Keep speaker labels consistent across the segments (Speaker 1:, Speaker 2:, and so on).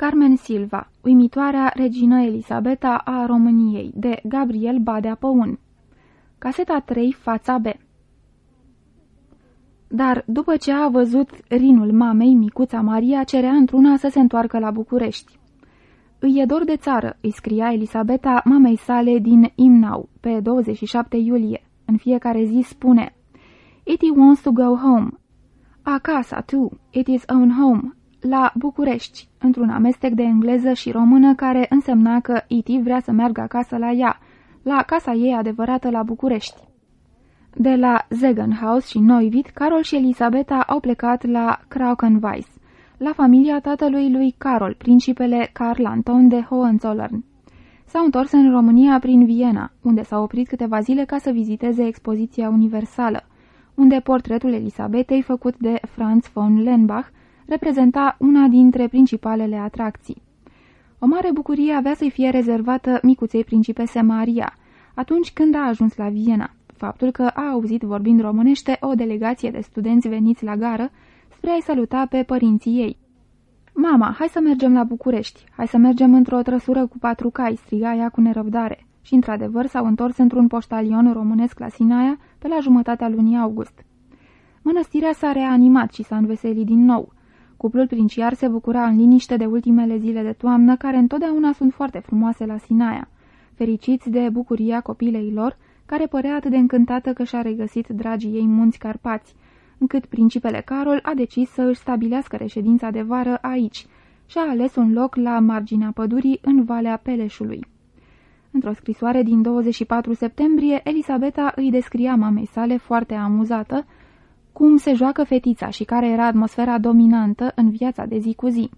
Speaker 1: Carmen Silva, uimitoarea regină Elisabeta a României, de Gabriel Badea Păun. Caseta 3, fața B. Dar, după ce a văzut rinul mamei, micuța Maria cerea într-una să se întoarcă la București. Îi e dor de țară, îi scria Elisabeta mamei sale din Imnau, pe 27 iulie. În fiecare zi spune It wants to go home. Acasă, tu, it is own home, la București, într-un amestec de engleză și română care însemna că Iti vrea să meargă acasă la ea, la casa ei adevărată la București. De la Zegenhaus și Neuwied, Carol și Elisabeta au plecat la Kraukenweiss, la familia tatălui lui Carol, principele Carl Anton de Hohenzollern. S-au întors în România prin Viena, unde s-au oprit câteva zile ca să viziteze expoziția universală, unde portretul Elisabetei făcut de Franz von Lenbach reprezenta una dintre principalele atracții. O mare bucurie avea să-i fie rezervată micuței principese Maria, atunci când a ajuns la Viena. Faptul că a auzit vorbind românește o delegație de studenți veniți la gară spre a-i saluta pe părinții ei. Mama, hai să mergem la București, hai să mergem într-o trăsură cu patru cai, striga ea cu nerăbdare. Și într-adevăr s-au întors într-un poștalion românesc la Sinaia pe la jumătatea lunii august. Mănăstirea s-a reanimat și s-a înveselit din nou. Cuplul princiar se bucura în liniște de ultimele zile de toamnă, care întotdeauna sunt foarte frumoase la Sinaia, fericiți de bucuria copilei lor, care părea atât de încântată că și-a regăsit dragii ei munți Carpați, încât principele Carol a decis să își stabilească reședința de vară aici și a ales un loc la marginea pădurii în Valea Peleșului. Într-o scrisoare din 24 septembrie, Elisabeta îi descria mamei sale foarte amuzată cum se joacă fetița și care era atmosfera dominantă în viața de zi cu zi.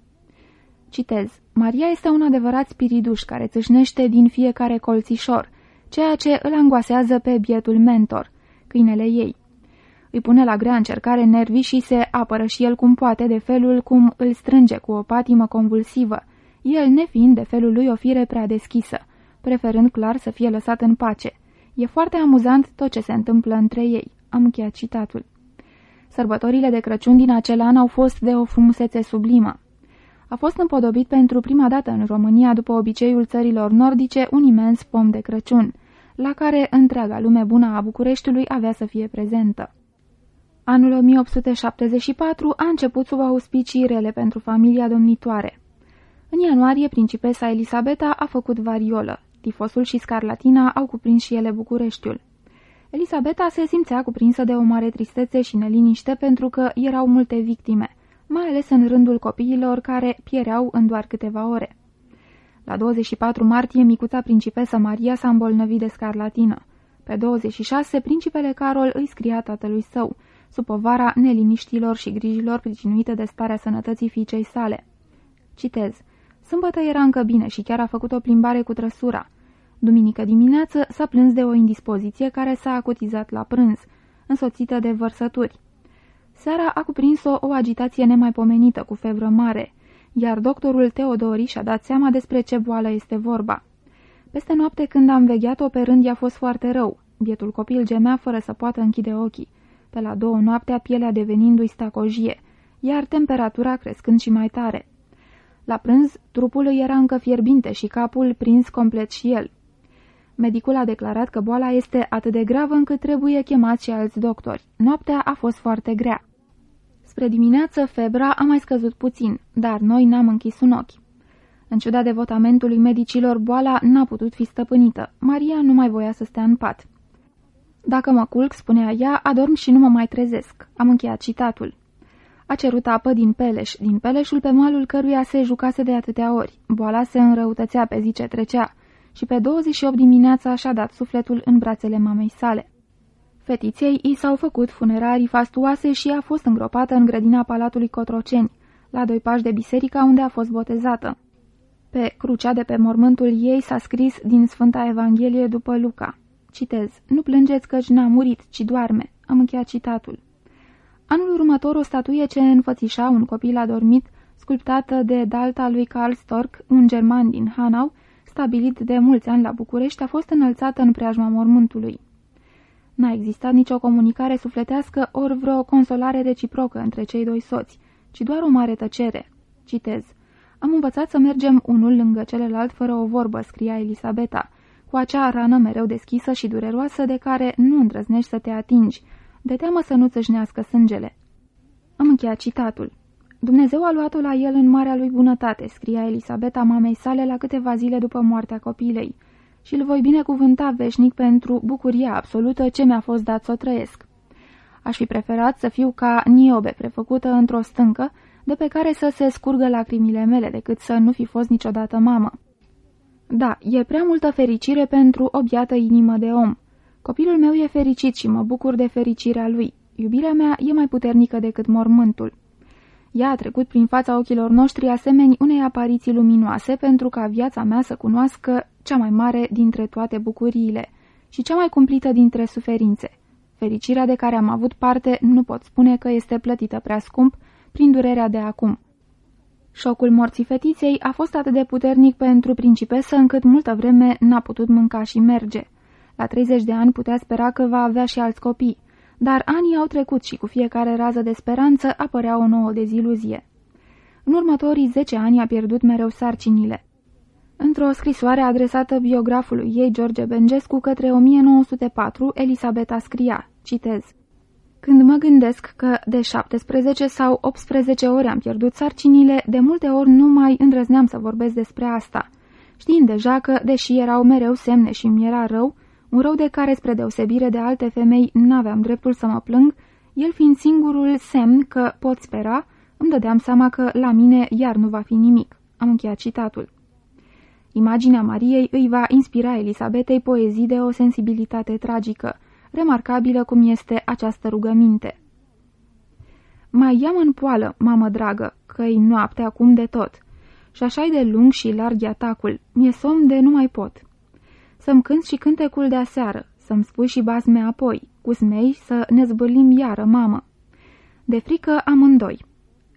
Speaker 1: Citez, Maria este un adevărat spiriduș care țâșnește din fiecare colțișor, ceea ce îl angoasează pe bietul mentor, câinele ei. Îi pune la grea încercare nervii și se apără și el cum poate de felul cum îl strânge cu o patimă convulsivă, el nefiind de felul lui o fire prea deschisă, preferând clar să fie lăsat în pace. E foarte amuzant tot ce se întâmplă între ei. Am încheiat citatul. Sărbătorile de Crăciun din acel an au fost de o frumusețe sublimă. A fost împodobit pentru prima dată în România, după obiceiul țărilor nordice, un imens pom de Crăciun, la care întreaga lume bună a Bucureștiului avea să fie prezentă. Anul 1874 a început sub auspicii rele pentru familia domnitoare. În ianuarie, principesa Elisabeta a făcut variolă. Tifosul și scarlatina au cuprins și ele Bucureștiul. Elisabeta se simțea cuprinsă de o mare tristețe și neliniște pentru că erau multe victime, mai ales în rândul copiilor care piereau în doar câteva ore. La 24 martie, micuța principesă Maria s-a îmbolnăvit de scarlatină. Pe 26, principele Carol îi scria tatălui său, sub povara neliniștilor și grijilor pricinuite de starea sănătății fiicei sale. Citez. Sâmbătă era încă bine și chiar a făcut o plimbare cu trăsura. Duminică dimineață s-a plâns de o indispoziție care s-a acutizat la prânz, însoțită de vărsături. Seara a cuprins-o o agitație nemaipomenită cu fevră mare, iar doctorul Teodori și-a dat seama despre ce boală este vorba. Peste noapte când am vegheat-o pe rând i-a fost foarte rău. Bietul copil gemea fără să poată închide ochii. Pe la două noaptea pielea devenindu-i stacojie, iar temperatura crescând și mai tare. La prânz, trupul îi era încă fierbinte și capul prins complet și el. Medicul a declarat că boala este atât de gravă încât trebuie chemați și alți doctori. Noaptea a fost foarte grea. Spre dimineață, febra a mai scăzut puțin, dar noi n-am închis un ochi. În ciuda devotamentului medicilor, boala n-a putut fi stăpânită. Maria nu mai voia să stea în pat. Dacă mă culc, spunea ea, adorm și nu mă mai trezesc. Am încheiat citatul. A cerut apă din Peleș, din Peleșul pe malul căruia se jucase de atâtea ori. Boala se înrăutățea pe zi ce trecea și pe 28 dimineața și-a dat sufletul în brațele mamei sale. Fetiței i s-au făcut funerarii fastuoase și a fost îngropată în grădina Palatului Cotroceni, la doi pași de biserica unde a fost botezată. Pe crucea de pe mormântul ei s-a scris din Sfânta Evanghelie după Luca. Citez, nu plângeți căci n-a murit, ci doarme. Am încheiat citatul. Anul următor o statuie ce înfățișa un copil adormit, sculptată de dalta lui Karl Stork, un german din Hanau, stabilit de mulți ani la București, a fost înălțată în preajma mormântului. N-a existat nicio comunicare sufletească ori vreo consolare reciprocă între cei doi soți, ci doar o mare tăcere. Citez. Am învățat să mergem unul lângă celălalt fără o vorbă, scria Elisabeta, cu acea rană mereu deschisă și dureroasă de care nu îndrăznești să te atingi, de teamă să nu țâșnească sângele. Am încheiat citatul. Dumnezeu a luat-o la el în marea lui bunătate, scria Elisabeta mamei sale la câteva zile după moartea copilei, și îl voi binecuvânta veșnic pentru bucuria absolută ce mi-a fost dat să o trăiesc. Aș fi preferat să fiu ca Niobe prefăcută într-o stâncă, de pe care să se scurgă lacrimile mele, decât să nu fi fost niciodată mamă. Da, e prea multă fericire pentru o biată inimă de om. Copilul meu e fericit și mă bucur de fericirea lui. Iubirea mea e mai puternică decât mormântul. Ea a trecut prin fața ochilor noștri asemeni unei apariții luminoase pentru ca viața mea să cunoască cea mai mare dintre toate bucuriile și cea mai cumplită dintre suferințe. Fericirea de care am avut parte nu pot spune că este plătită prea scump prin durerea de acum. Șocul morții fetiței a fost atât de puternic pentru principesă încât multă vreme n-a putut mânca și merge. La 30 de ani putea spera că va avea și alți copii, dar anii au trecut și cu fiecare rază de speranță apărea o nouă deziluzie. În următorii 10 ani a pierdut mereu sarcinile. Într-o scrisoare adresată biografului ei, George Bengescu, către 1904, Elisabeta scria, citez, Când mă gândesc că de 17 sau 18 ori am pierdut sarcinile, de multe ori nu mai îndrăzneam să vorbesc despre asta, știind deja că, deși erau mereu semne și mi era rău, un rău de care, spre deosebire de alte femei, n-aveam dreptul să mă plâng, el fiind singurul semn că pot spera, îmi dădeam seama că la mine iar nu va fi nimic. Am încheiat citatul. Imaginea Mariei îi va inspira Elisabetei poezii de o sensibilitate tragică, remarcabilă cum este această rugăminte. Mai ia în poală, mamă dragă, că-i noapte acum de tot. Și așa de lung și larg atacul, mi-e somn de nu mai pot. Să-mi cânt și cântecul de aseară, să-mi spui și basme apoi, cu smei să ne zbârlim iară, mamă. De frică amândoi.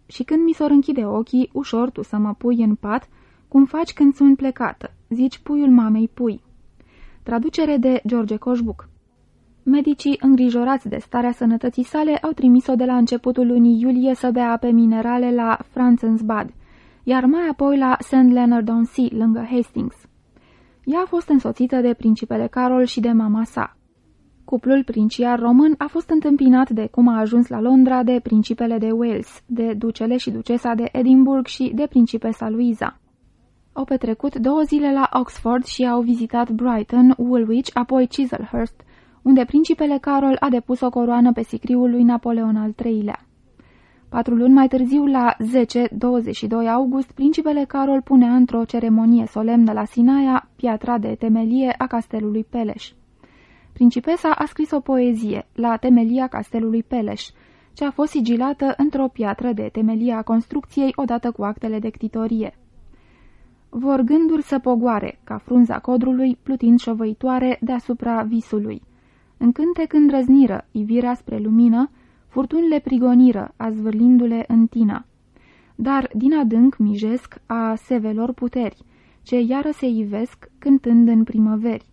Speaker 1: Și când mi s-or închide ochii, ușor tu să mă pui în pat, cum faci când sunt plecată, zici puiul mamei pui. Traducere de George Coșbuc Medicii, îngrijorați de starea sănătății sale, au trimis-o de la începutul lunii iulie să bea ape minerale la Franzensbad, iar mai apoi la St. Leonard-on-Sea, lângă Hastings. Ea a fost însoțită de principele Carol și de mama sa. Cuplul princiar român a fost întâmpinat de cum a ajuns la Londra de principele de Wales, de ducele și ducesa de Edinburgh și de principesa Louisa. Au petrecut două zile la Oxford și au vizitat Brighton, Woolwich, apoi Chislehurst, unde principele Carol a depus o coroană pe sicriul lui Napoleon al III-lea. Patru luni mai târziu, la 10-22 august, principele Carol punea într-o ceremonie solemnă la Sinaia piatra de temelie a castelului Peleș. Principesa a scris o poezie, la temelia castelului Peleș, ce a fost sigilată într-o piatră de temelie a construcției odată cu actele de ctitorie. Vor gânduri să pogoare, ca frunza codrului, plutind șovăitoare deasupra visului. În cântec îndrăzniră, ivirea spre lumină, Furtunile prigoniră, azvârlindu-le în tina. Dar din adânc mijesc a sevelor puteri, ce iară se ivesc cântând în primăveri.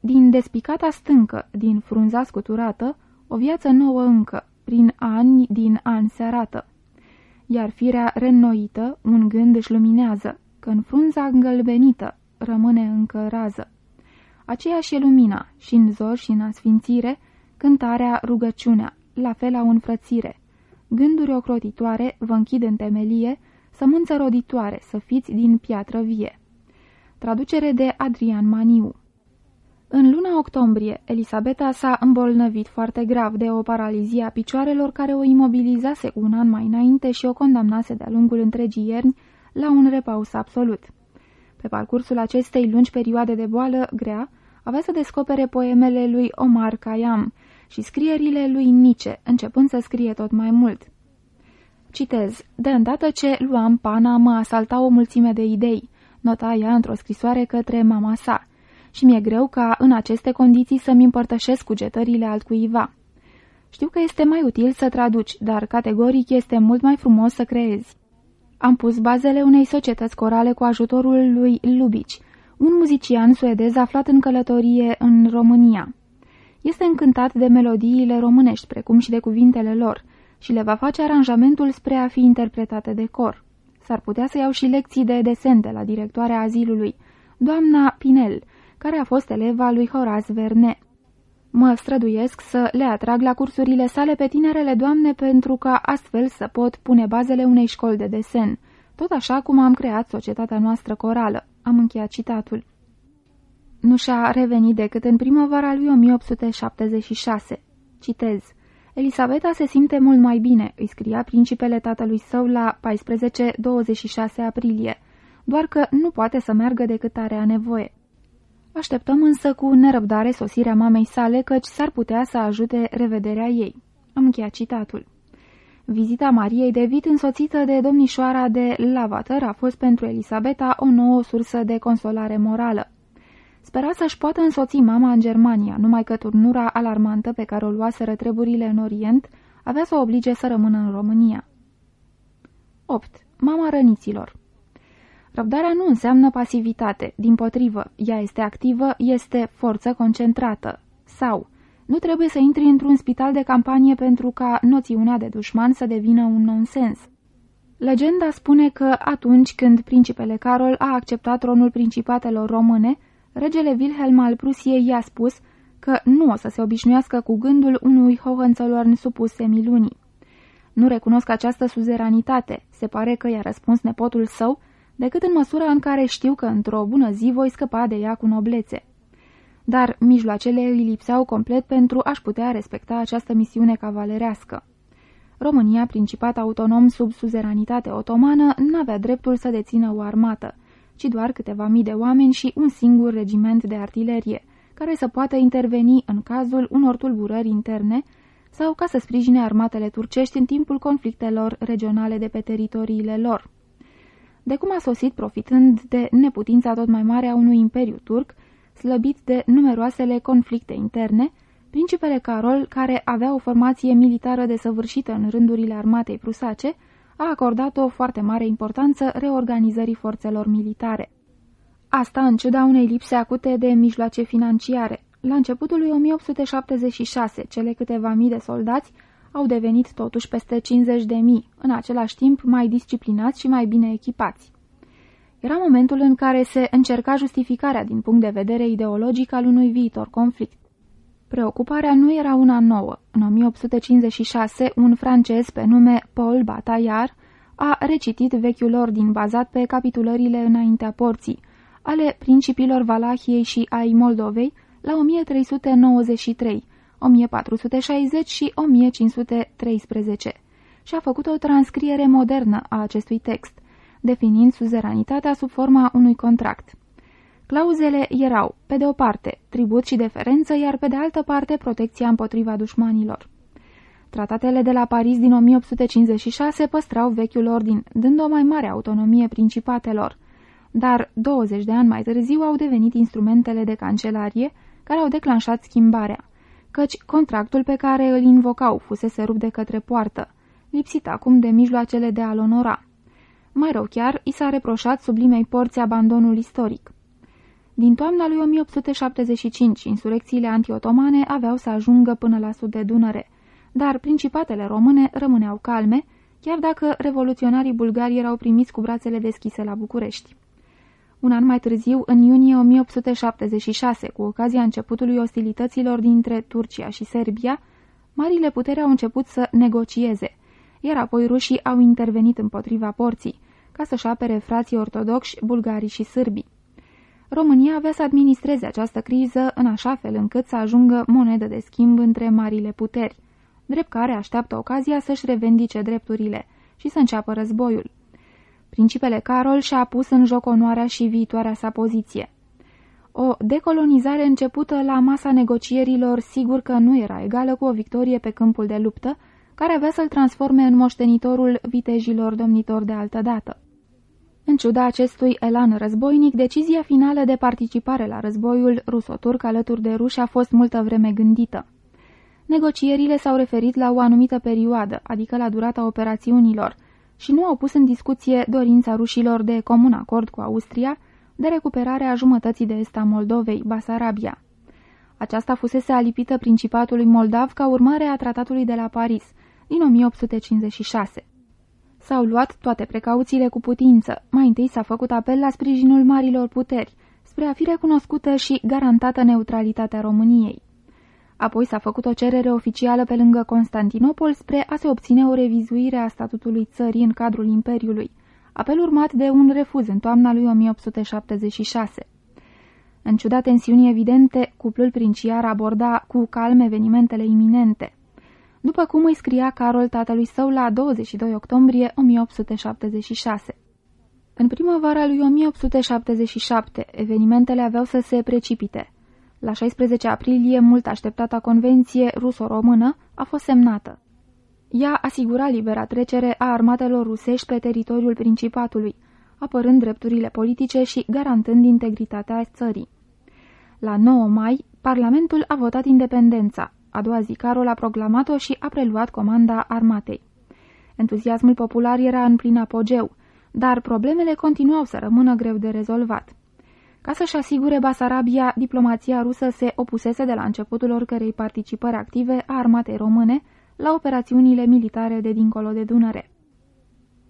Speaker 1: Din despicata stâncă, din frunza scuturată, o viață nouă încă, prin ani din ani se arată. Iar firea reînnoită, un gând își luminează, că în frunza îngălbenită rămâne încă rază. Aceeași e lumina, și în zor și în asfințire, cântarea, rugăciunea, la fel au înfrățire. Gânduri ocrotitoare vă închid în temelie, sămânță roditoare, să fiți din piatră vie. Traducere de Adrian Maniu În luna octombrie, Elisabeta s-a îmbolnăvit foarte grav de o paralizie a picioarelor care o imobilizase cu un an mai înainte și o condamnase de-a lungul întregii ierni la un repaus absolut. Pe parcursul acestei lungi perioade de boală grea, avea să descopere poemele lui Omar Khayyam, și scrierile lui Nice, începând să scrie tot mai mult. Citez, de îndată ce luam pana, mă asalta o mulțime de idei, nota ea într-o scrisoare către mama sa, și mi-e greu ca în aceste condiții să-mi împărtășesc cugetările altcuiva. Știu că este mai util să traduci, dar categoric este mult mai frumos să creezi. Am pus bazele unei societăți corale cu ajutorul lui Lubici, un muzician suedez aflat în călătorie în România. Este încântat de melodiile românești, precum și de cuvintele lor, și le va face aranjamentul spre a fi interpretate de cor. S-ar putea să iau și lecții de desen de la directoarea azilului, doamna Pinel, care a fost eleva lui Horace Verne. Mă străduiesc să le atrag la cursurile sale pe tinerele doamne pentru ca astfel să pot pune bazele unei școli de desen, tot așa cum am creat societatea noastră corală. Am încheiat citatul. Nu și-a revenit decât în primăvara lui 1876. Citez. Elisabeta se simte mult mai bine, îi scria principele tatălui său la 14-26 aprilie, doar că nu poate să meargă decât are nevoie. Așteptăm însă cu nerăbdare sosirea mamei sale, căci s-ar putea să ajute revederea ei. Am încheiat citatul. Vizita Mariei David, însoțită de domnișoara de Lavater, a fost pentru Elisabeta o nouă sursă de consolare morală. Spera să-și poată însoți mama în Germania, numai că turnura alarmantă pe care o luaseră treburile în Orient avea să o oblige să rămână în România. 8. Mama răniților Răbdarea nu înseamnă pasivitate, din potrivă, ea este activă, este forță concentrată. Sau, nu trebuie să intri într-un spital de campanie pentru ca noțiunea de dușman să devină un nonsens. Legenda spune că atunci când principele Carol a acceptat tronul principatelor române, regele Wilhelm al Prusiei i-a spus că nu o să se obișnuiască cu gândul unui Hohenzollern supus semilunii. Nu recunosc această suzeranitate, se pare că i-a răspuns nepotul său, decât în măsura în care știu că într-o bună zi voi scăpa de ea cu noblețe. Dar mijloacele îi lipseau complet pentru a-și putea respecta această misiune cavalerească. România, principat autonom sub suzeranitate otomană, n-avea dreptul să dețină o armată, ci doar câteva mii de oameni și un singur regiment de artilerie, care să poată interveni în cazul unor tulburări interne sau ca să sprijine armatele turcești în timpul conflictelor regionale de pe teritoriile lor. De cum a sosit profitând de neputința tot mai mare a unui imperiu turc, slăbit de numeroasele conflicte interne, principele Carol, care avea o formație militară desăvârșită în rândurile armatei prusace, a acordat o foarte mare importanță reorganizării forțelor militare. Asta în ciuda unei lipse acute de mijloace financiare. La începutul lui 1876, cele câteva mii de soldați au devenit totuși peste 50 de mii, în același timp mai disciplinați și mai bine echipați. Era momentul în care se încerca justificarea din punct de vedere ideologic al unui viitor conflict. Preocuparea nu era una nouă. În 1856, un francez pe nume Paul Bataillard a recitit vechiul ordin bazat pe capitulările înaintea porții, ale principilor Valahiei și ai Moldovei, la 1393, 1460 și 1513 și a făcut o transcriere modernă a acestui text, definind suzeranitatea sub forma unui contract. Clauzele erau, pe de o parte, tribut și deferență, iar pe de altă parte, protecția împotriva dușmanilor. Tratatele de la Paris din 1856 păstrau vechiul ordin, dând o mai mare autonomie principatelor, dar 20 de ani mai târziu au devenit instrumentele de cancelarie care au declanșat schimbarea căci contractul pe care îl invocau fusese rupt de către poartă, lipsit acum de mijloacele de a-l onora. Mai rău chiar, i s-a reproșat sublimei porți abandonul istoric. Din toamna lui 1875, insurecțiile antiotomane aveau să ajungă până la sud de Dunăre, dar principatele române rămâneau calme, chiar dacă revoluționarii bulgari erau primiți cu brațele deschise la București. Un an mai târziu, în iunie 1876, cu ocazia începutului ostilităților dintre Turcia și Serbia, marile puteri au început să negocieze, iar apoi rușii au intervenit împotriva porții, ca să-și apere frații ortodoxi, bulgarii și sârbii. România avea să administreze această criză în așa fel încât să ajungă monedă de schimb între marile puteri, drept care așteaptă ocazia să-și revendice drepturile și să înceapă războiul. Principele Carol și-a pus în joc onoarea și viitoarea sa poziție. O decolonizare începută la masa negocierilor sigur că nu era egală cu o victorie pe câmpul de luptă, care avea să-l transforme în moștenitorul vitejilor domnitori de altă dată. În ciuda acestui elan războinic, decizia finală de participare la războiul rusoturc alături de ruși a fost multă vreme gândită. Negocierile s-au referit la o anumită perioadă, adică la durata operațiunilor, și nu au pus în discuție dorința rușilor de comun acord cu Austria de recuperare a jumătății de est a Moldovei, Basarabia. Aceasta fusese alipită Principatului Moldav ca urmare a tratatului de la Paris din 1856. S-au luat toate precauțiile cu putință. Mai întâi s-a făcut apel la sprijinul marilor puteri, spre a fi recunoscută și garantată neutralitatea României. Apoi s-a făcut o cerere oficială pe lângă Constantinopol spre a se obține o revizuire a statutului țării în cadrul Imperiului, apel urmat de un refuz în toamna lui 1876. În ciuda tensiunii evidente, cuplul princiar aborda cu calm evenimentele iminente, după cum îi scria Carol tatălui său la 22 octombrie 1876. În primăvara lui 1877, evenimentele aveau să se precipite. La 16 aprilie, mult așteptata convenție ruso-română a fost semnată. Ea asigura libera trecere a armatelor rusești pe teritoriul Principatului, apărând drepturile politice și garantând integritatea țării. La 9 mai, Parlamentul a votat independența. A doua zi, Carol a proclamat-o și a preluat comanda armatei. Entuziasmul popular era în plin apogeu, dar problemele continuau să rămână greu de rezolvat. Ca să-și asigure Basarabia, diplomația rusă se opusese de la începutul oricărei participări active a armatei române la operațiunile militare de dincolo de Dunăre.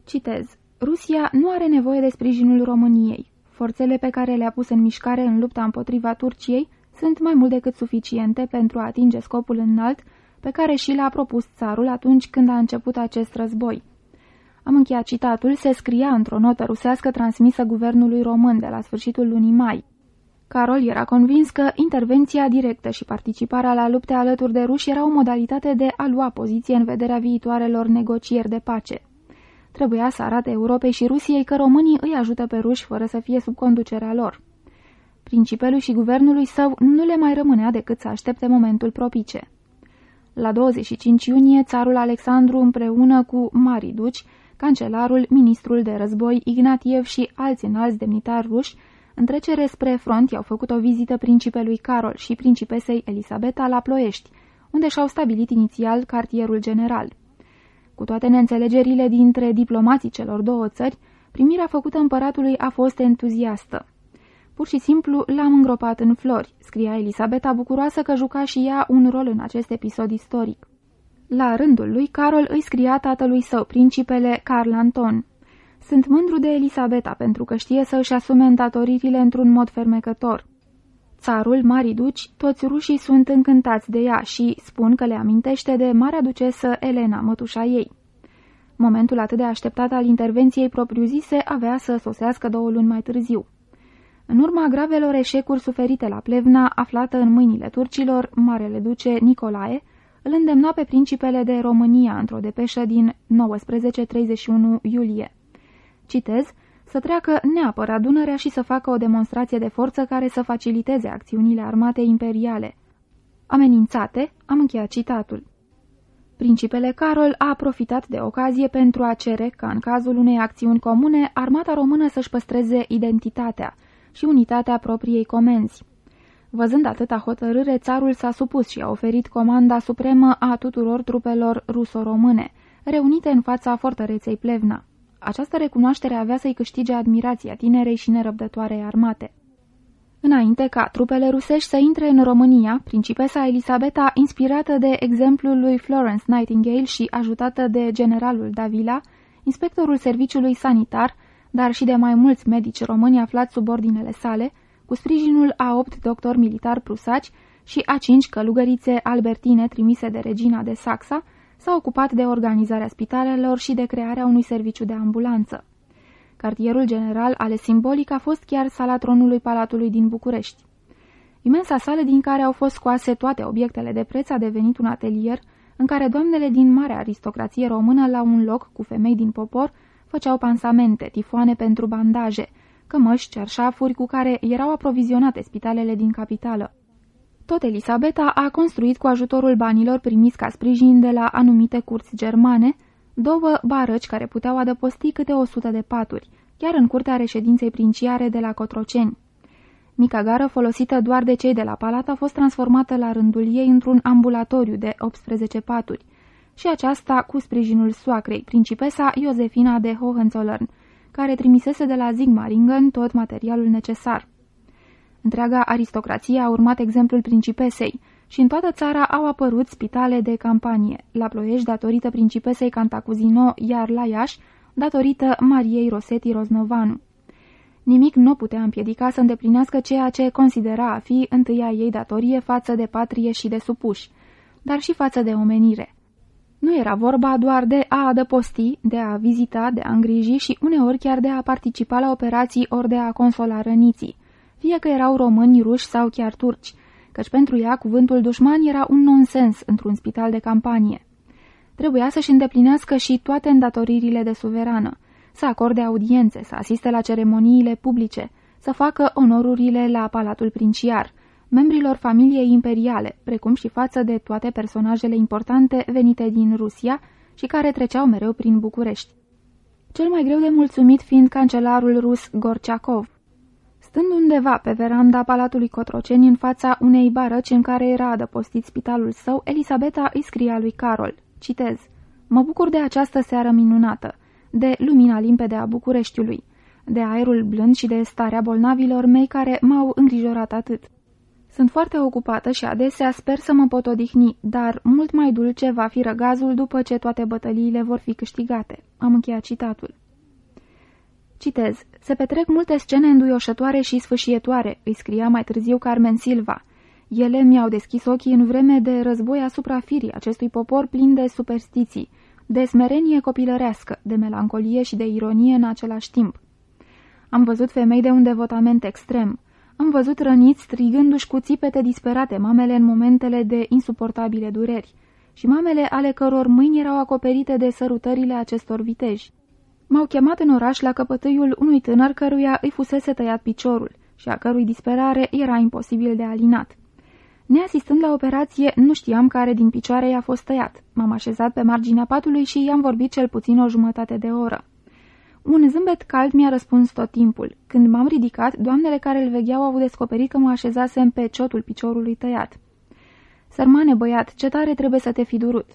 Speaker 1: Citez. Rusia nu are nevoie de sprijinul României. Forțele pe care le-a pus în mișcare în lupta împotriva Turciei sunt mai mult decât suficiente pentru a atinge scopul înalt pe care și l-a propus țarul atunci când a început acest război. Am încheiat citatul, se scria într-o notă rusească transmisă guvernului român de la sfârșitul lunii mai. Carol era convins că intervenția directă și participarea la lupte alături de ruși era o modalitate de a lua poziție în vederea viitoarelor negocieri de pace. Trebuia să arate Europei și Rusiei că românii îi ajută pe ruși fără să fie sub conducerea lor. Principelul și guvernului său nu le mai rămânea decât să aștepte momentul propice. La 25 iunie, țarul Alexandru împreună cu Mari Duci, cancelarul, ministrul de război Ignatiev și alți înalți demnitari ruși, în trecere spre front i-au făcut o vizită principelui Carol și principesei Elisabeta la Ploiești, unde și-au stabilit inițial cartierul general. Cu toate neînțelegerile dintre diplomații celor două țări, primirea făcută împăratului a fost entuziastă. Pur și simplu l-am îngropat în flori, scria Elisabeta bucuroasă că juca și ea un rol în acest episod istoric. La rândul lui, Carol îi scria tatălui său, principele Carl Anton. Sunt mândru de Elisabeta pentru că știe să își asume îndatoririle într-un mod fermecător. Țarul, Marii Duci, toți rușii sunt încântați de ea și spun că le amintește de marea ducesă Elena, mătușa ei. Momentul atât de așteptat al intervenției propriu-zise avea să sosească două luni mai târziu. În urma gravelor eșecuri suferite la Plevna, aflată în mâinile turcilor, Marele Duce Nicolae îl îndemna pe principele de România într-o depeșă din 1931 iulie. Citez, să treacă neapărat Dunărea și să facă o demonstrație de forță care să faciliteze acțiunile armate imperiale. Amenințate, am încheiat citatul. Principele Carol a profitat de ocazie pentru a cere ca în cazul unei acțiuni comune, armata română să-și păstreze identitatea și unitatea propriei comenzi. Văzând atâta hotărâre, țarul s-a supus și a oferit comanda supremă a tuturor trupelor ruso-române, reunite în fața fortăreței Plevna. Această recunoaștere avea să-i câștige admirația tinerei și nerăbdătoarei armate. Înainte ca trupele rusești să intre în România, principesa Elisabeta, inspirată de exemplul lui Florence Nightingale și ajutată de generalul Davila, inspectorul serviciului sanitar, dar și de mai mulți medici români aflați sub ordinele sale, cu sprijinul a opt doctori militari prusaci și a cinci călugărițe albertine trimise de regina de Saxa, s-a ocupat de organizarea spitalelor și de crearea unui serviciu de ambulanță. Cartierul general ale simbolic a fost chiar sala tronului Palatului din București. Imensa sală din care au fost scoase toate obiectele de preț a devenit un atelier în care doamnele din mare aristocrație română la un loc cu femei din popor făceau pansamente, tifoane pentru bandaje, cămăși, cerșafuri cu care erau aprovizionate spitalele din capitală. Tot Elisabeta a construit cu ajutorul banilor primiți ca sprijin de la anumite curți germane, două barăci care puteau adăposti câte o sută de paturi, chiar în curtea reședinței princiare de la Cotroceni. Mica gară folosită doar de cei de la palat a fost transformată la rândul ei într-un ambulatoriu de 18 paturi, și aceasta cu sprijinul soacrei, principesa Iosefina de Hohenzollern, care trimisese de la Zigmaringen tot materialul necesar. Întreaga aristocrație a urmat exemplul principesei și în toată țara au apărut spitale de campanie. La Ploiești, datorită principesei Cantacuzino, iar la Iași, datorită Mariei Rosetti Roznovanu. Nimic nu putea împiedica să îndeplinească ceea ce considera a fi întâia ei datorie față de patrie și de supuși, dar și față de omenire. Nu era vorba doar de a adăposti, de a vizita, de a îngriji și uneori chiar de a participa la operații ori de a consola răniții, fie că erau români, ruși sau chiar turci, căci pentru ea cuvântul dușman era un nonsens într-un spital de campanie. Trebuia să-și îndeplinească și toate îndatoririle de suverană, să acorde audiențe, să asiste la ceremoniile publice, să facă onorurile la Palatul Princiar, membrilor familiei imperiale, precum și față de toate personajele importante venite din Rusia și care treceau mereu prin București. Cel mai greu de mulțumit fiind cancelarul rus Gorciakov. Stând undeva pe veranda Palatului Cotroceni în fața unei barăci în care era adăpostit spitalul său, Elisabeta îi scria lui Carol, citez, Mă bucur de această seară minunată, de lumina limpede a Bucureștiului, de aerul blând și de starea bolnavilor mei care m-au îngrijorat atât. Sunt foarte ocupată și adesea sper să mă pot odihni, dar mult mai dulce va fi răgazul după ce toate bătăliile vor fi câștigate. Am încheiat citatul. Citez. Se petrec multe scene înduioșătoare și sfâșietoare, îi scria mai târziu Carmen Silva. Ele mi-au deschis ochii în vreme de război asupra firii acestui popor plin de superstiții, de smerenie copilărească, de melancolie și de ironie în același timp. Am văzut femei de un devotament extrem, am văzut răniți strigându-și cu țipete disperate mamele în momentele de insuportabile dureri și mamele ale căror mâini erau acoperite de sărutările acestor viteji. M-au chemat în oraș la căpătâiul unui tânăr căruia îi fusese tăiat piciorul și a cărui disperare era imposibil de alinat. Neasistând la operație, nu știam care din picioare i-a fost tăiat. M-am așezat pe marginea patului și i-am vorbit cel puțin o jumătate de oră. Un zâmbet cald mi-a răspuns tot timpul. Când m-am ridicat, doamnele care îl vegheau au descoperit că mă așezasem pe ciotul piciorului tăiat. Sărmane băiat, ce tare trebuie să te fi durut.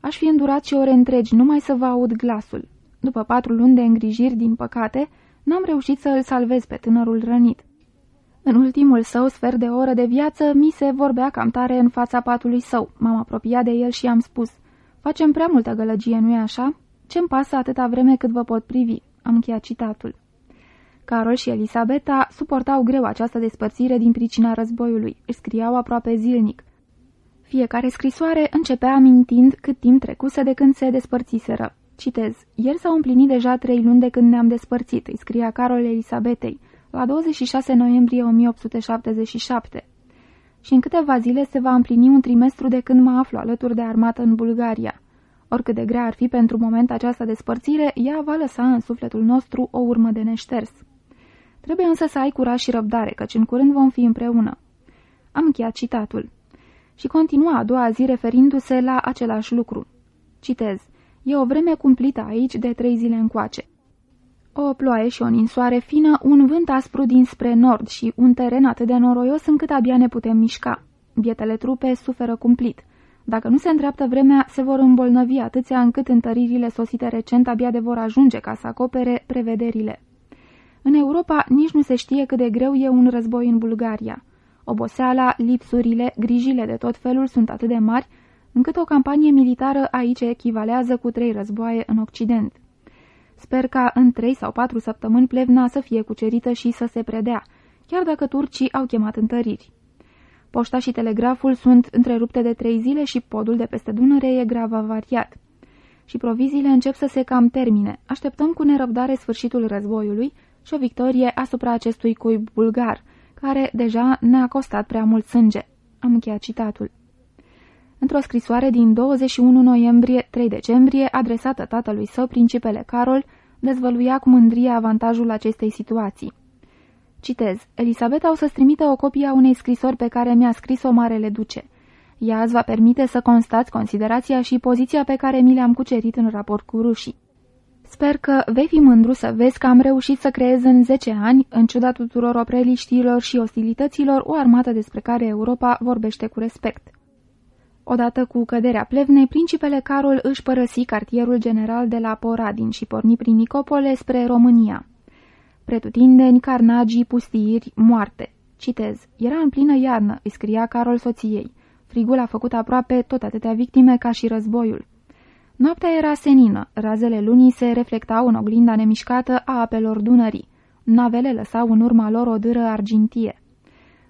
Speaker 1: Aș fi îndurat și ore întregi, numai să vă aud glasul. După patru luni de îngrijiri, din păcate, n-am reușit să îl salvez pe tânărul rănit. În ultimul său sfert de oră de viață, mi se vorbea cam tare în fața patului său. M-am apropiat de el și am spus, Facem prea multă gălăgie, nu-i așa? Ce-mi pasă atâta vreme cât vă pot privi?" Am încheiat citatul. Carol și Elisabeta suportau greu această despărțire din pricina războiului. Își scriau aproape zilnic. Fiecare scrisoare începea amintind cât timp trecuse de când se despărțiseră. Citez. Ieri s-au împlinit deja trei luni de când ne-am despărțit, îi scria Carol Elisabetei, la 26 noiembrie 1877. Și în câteva zile se va împlini un trimestru de când mă aflu alături de armată în Bulgaria. Oricât de grea ar fi pentru moment această despărțire, ea va lăsa în sufletul nostru o urmă de neșters. Trebuie însă să ai curaj și răbdare, căci în curând vom fi împreună. Am încheiat citatul. Și continua a doua zi referindu-se la același lucru. Citez. E o vreme cumplită aici de trei zile încoace. O ploaie și o ninsoare fină, un vânt aspru dinspre nord și un teren atât de noroios încât abia ne putem mișca. Bietele trupe suferă cumplit. Dacă nu se îndreaptă vremea, se vor îmbolnăvi atâția încât întăririle sosite recent abia de vor ajunge ca să acopere prevederile. În Europa nici nu se știe cât de greu e un război în Bulgaria. Oboseala, lipsurile, grijile de tot felul sunt atât de mari, încât o campanie militară aici echivalează cu trei războaie în Occident. Sper ca în trei sau patru săptămâni plevna să fie cucerită și să se predea, chiar dacă turcii au chemat întăriri. Poșta și telegraful sunt întrerupte de trei zile și podul de peste Dunăre e grav avariat. Și proviziile încep să se cam termine. Așteptăm cu nerăbdare sfârșitul războiului și o victorie asupra acestui cuib bulgar, care deja ne-a costat prea mult sânge. Am încheiat citatul. Într-o scrisoare din 21 noiembrie-3 decembrie, adresată tatălui său, principele Carol, dezvăluia cu mândrie avantajul acestei situații. Citez. Elisabeta o să-ți trimită o copie a unei scrisori pe care mi-a scris-o Marele Duce. Ea îți va permite să constați considerația și poziția pe care mi le-am cucerit în raport cu rușii. Sper că vei fi mândru să vezi că am reușit să creez în 10 ani, în ciuda tuturor opreliștilor și ostilităților, o armată despre care Europa vorbește cu respect. Odată cu căderea plevnei, principele Carol își părăsi cartierul general de la Poradin și porni prin Nicopole spre România. Pretutindeni, carnagii, pustiiri, moarte. Citez. Era în plină iarnă, îi scria Carol soției. Frigul a făcut aproape tot atâtea victime ca și războiul. Noaptea era senină, razele lunii se reflectau în oglinda nemișcată a apelor Dunării. Navele lăsau în urma lor o dâră argintie.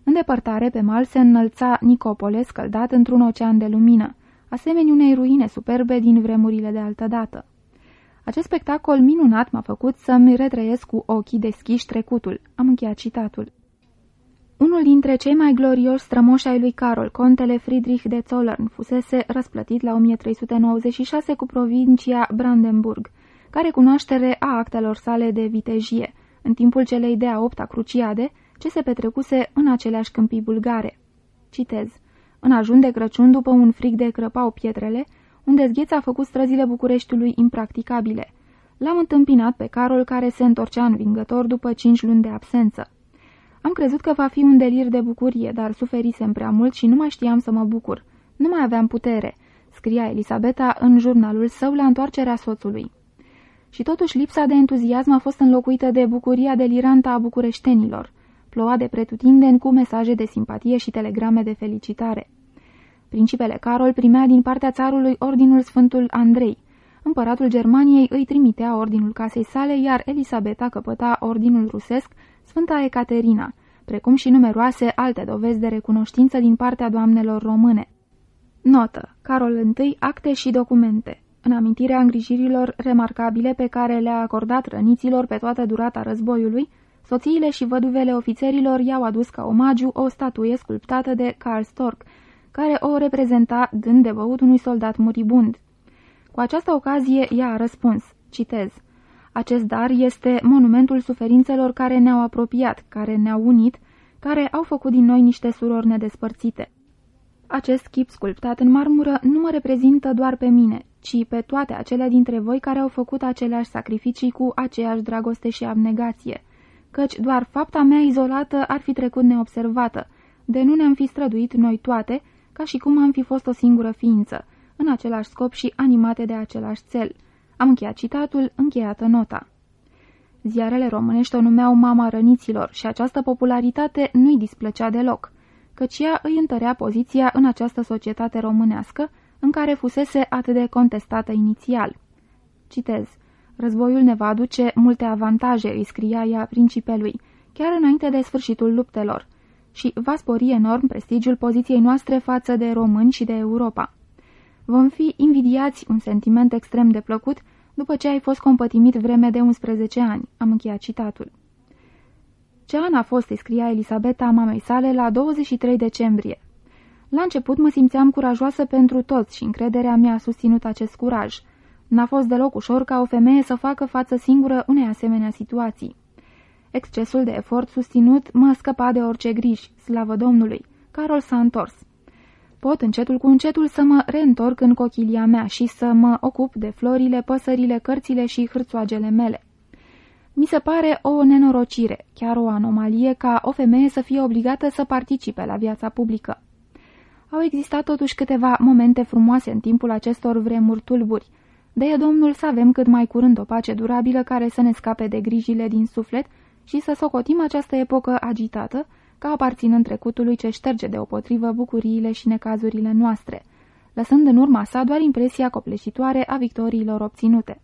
Speaker 1: În depărtare, pe mal, se înălța Nicopole, scăldat într-un ocean de lumină, asemenea unei ruine superbe din vremurile de altădată. Acest spectacol minunat m-a făcut să-mi retrăiesc cu ochii deschiși trecutul. Am încheiat citatul. Unul dintre cei mai glorioși strămoși ai lui Carol, contele Friedrich de Zollern, fusese răsplătit la 1396 cu provincia Brandenburg, care cunoaștere a actelor sale de vitejie, în timpul celei de-a opta cruciade, ce se petrecuse în aceleași câmpii bulgare. Citez. În ajun de Crăciun, după un frig de crăpau pietrele, unde zgheț a făcut străzile Bucureștiului impracticabile. L-am întâmpinat pe Carol care se întorcea învingător după cinci luni de absență. Am crezut că va fi un delir de bucurie, dar suferisem prea mult și nu mai știam să mă bucur. Nu mai aveam putere, scria Elisabeta în jurnalul său la întoarcerea soțului. Și totuși lipsa de entuziasm a fost înlocuită de bucuria delirantă a bucureștenilor. Ploua de pretutindeni cu mesaje de simpatie și telegrame de felicitare. Principele Carol primea din partea țarului ordinul Sfântul Andrei. Împăratul Germaniei îi trimitea ordinul casei sale, iar Elisabeta căpăta ordinul rusesc Sfânta Ecaterina, precum și numeroase alte dovezi de recunoștință din partea doamnelor române. Notă. Carol I. Acte și documente. În amintirea îngrijirilor remarcabile pe care le-a acordat răniților pe toată durata războiului, soțiile și văduvele ofițerilor i-au adus ca omagiu o statuie sculptată de Karl Stork, care o reprezenta dând de băut unui soldat muribund. Cu această ocazie ea a răspuns, citez, Acest dar este monumentul suferințelor care ne-au apropiat, care ne-au unit, care au făcut din noi niște surori nedespărțite. Acest chip sculptat în marmură nu mă reprezintă doar pe mine, ci pe toate acelea dintre voi care au făcut aceleași sacrificii cu aceeași dragoste și abnegație, căci doar fapta mea izolată ar fi trecut neobservată, de nu ne-am fi străduit noi toate, ca și cum am fi fost o singură ființă, în același scop și animate de același cel. Am încheiat citatul, încheiată nota. Ziarele românești o numeau mama răniților și această popularitate nu-i displăcea deloc, căci ea îi întărea poziția în această societate românească, în care fusese atât de contestată inițial. Citez. Războiul ne va aduce multe avantaje, îi scria ea principelui, chiar înainte de sfârșitul luptelor, și va spori enorm prestigiul poziției noastre față de români și de Europa. Vom fi invidiați un sentiment extrem de plăcut după ce ai fost compătimit vreme de 11 ani. Am încheiat citatul. Ce an a fost, îi scria Elisabeta mamei sale la 23 decembrie. La început mă simțeam curajoasă pentru toți și încrederea mea a susținut acest curaj. N-a fost deloc ușor ca o femeie să facă față singură unei asemenea situații. Excesul de efort susținut mă scăpa de orice griji, slavă Domnului. Carol s-a întors. Pot încetul cu încetul să mă reîntorc în cochilia mea și să mă ocup de florile, păsările, cărțile și hârțoagele mele. Mi se pare o nenorocire, chiar o anomalie, ca o femeie să fie obligată să participe la viața publică. Au existat totuși câteva momente frumoase în timpul acestor vremuri tulburi. De e Domnul să avem cât mai curând o pace durabilă care să ne scape de grijile din suflet și să socotim această epocă agitată, ca aparținând trecutului ce șterge deopotrivă bucuriile și necazurile noastre, lăsând în urma sa doar impresia copleșitoare a victoriilor obținute.